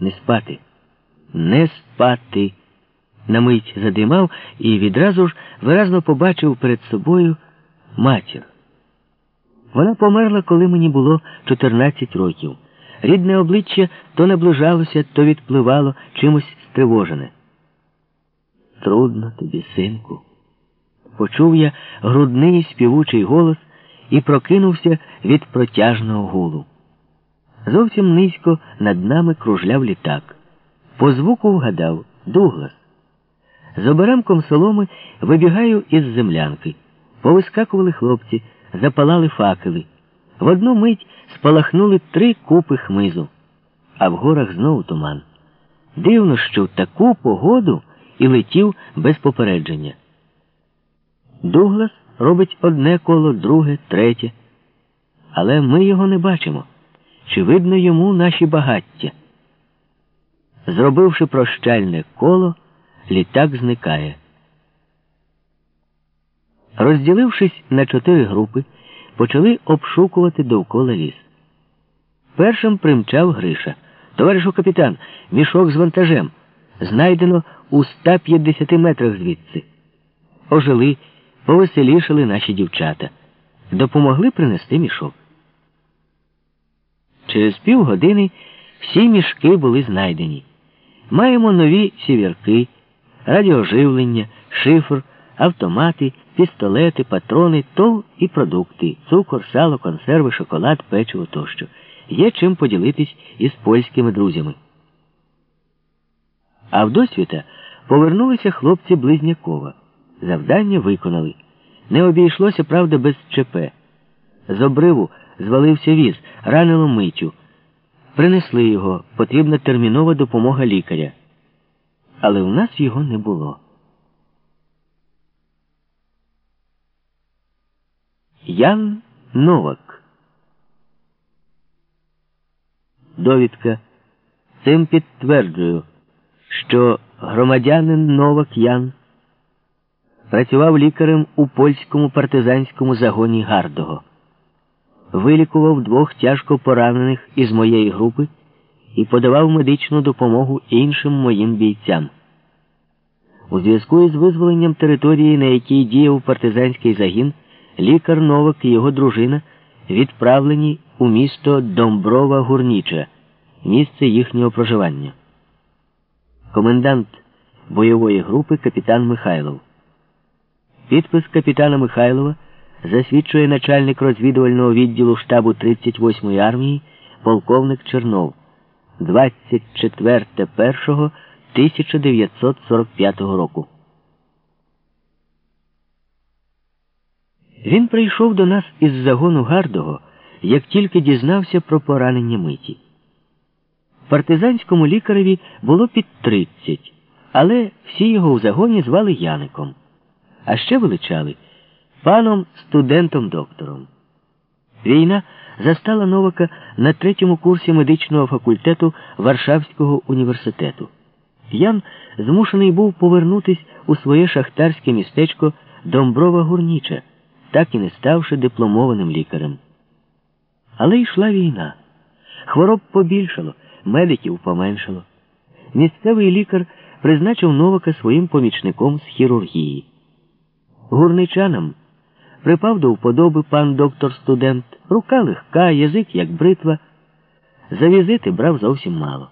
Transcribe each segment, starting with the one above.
Не спати, не спати. На мить задимав і відразу ж виразно побачив перед собою матір. Вона померла, коли мені було 14 років. Рідне обличчя то наближалося, то відпливало чимось стривожене. Трудно тобі, синку. Почув я грудний співучий голос і прокинувся від протяжного гулу. Зовсім низько над нами кружляв літак. По звуку вгадав Дуглас. З оберемком соломи вибігаю із землянки. Повискакували хлопці, запалали факели. В одну мить спалахнули три купи хмизу, а в горах знову туман. Дивно, що в таку погоду і летів без попередження. Дуглас робить одне коло, друге, третє. Але ми його не бачимо. Чи видно йому наші багаття? Зробивши прощальне коло, літак зникає. Розділившись на чотири групи, почали обшукувати довкола ліс. Першим примчав Гриша. Товаришу капітан, мішок з вантажем. Знайдено у 150 метрах звідси. Ожили, повеселішали наші дівчата. Допомогли принести мішок. Через півгодини всі мішки були знайдені. Маємо нові сівірки, радіоживлення, шифр, автомати, пістолети, патрони, тол і продукти, цукор, сало, консерви, шоколад, печиво тощо. Є чим поділитись із польськими друзями. А в досвіта повернулися хлопці Близнякова. Завдання виконали. Не обійшлося, правда, без ЧП. З обриву звалився віз, ранило митю. Принесли його, потрібна термінова допомога лікаря. Але у нас його не було. Ян Новак. Довідка. Цим підтверджую, що громадянин Новак Ян працював лікарем у польському партизанському загоні Гардого вилікував двох тяжко поранених із моєї групи і подавав медичну допомогу іншим моїм бійцям. У зв'язку із визволенням території, на якій діяв партизанський загін, лікар Новак і його дружина відправлені у місто Домброва Гурніча, місце їхнього проживання. Комендант бойової групи капітан Михайлов. Підпис капітана Михайлова засвідчує начальник розвідувального відділу штабу 38-ї армії полковник Чернов 24.01.1945 року. Він прийшов до нас із загону Гардого, як тільки дізнався про поранення миті. Партизанському лікареві було під 30, але всі його в загоні звали Яником, а ще величали паном студентом-доктором. Війна застала Новака на третьому курсі медичного факультету Варшавського університету. Ян змушений був повернутись у своє шахтарське містечко Домброва Гурніча, так і не ставши дипломованим лікарем. Але йшла війна. Хвороб побільшало, медиків поменшало. Місцевий лікар призначив Новака своїм помічником з хірургії. Гурничанам Припав до вподоби пан доктор студент, рука легка, язик, як бритва. За візити брав зовсім мало.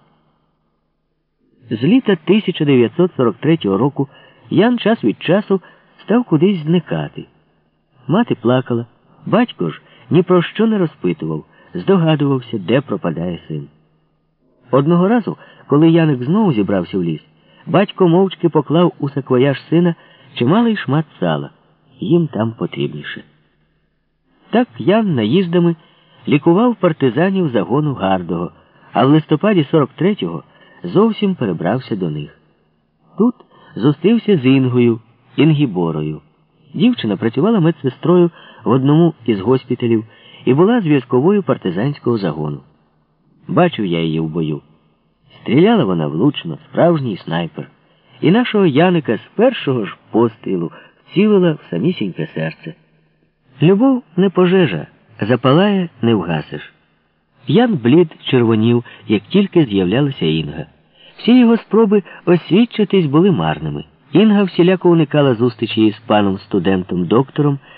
З літа 1943 року Ян час від часу став кудись зникати. Мати плакала, батько ж ні про що не розпитував, здогадувався, де пропадає син. Одного разу, коли Яник знову зібрався в ліс, батько мовчки поклав у саквояж сина чималий шмат сала їм там потрібніше. Так Ян наїздами лікував партизанів загону Гардого, а в листопаді 43-го зовсім перебрався до них. Тут зустрівся з Інгою, Інгеборгою. Дівчина працювала медсестрою в одному із госпіталів і була зв'язковою партизанського загону. Бачив я її в бою. Стріляла вона влучно, справжній снайпер. І нашого Яника з першого ж пострілу цілила в самісіньке серце. Любов не пожежа, запалає, не вгасиш. Ян блід червонів, як тільки з'являлася Інга. Всі його спроби освідчитись були марними. Інга всіляко уникала зустрічі із паном студентом-доктором,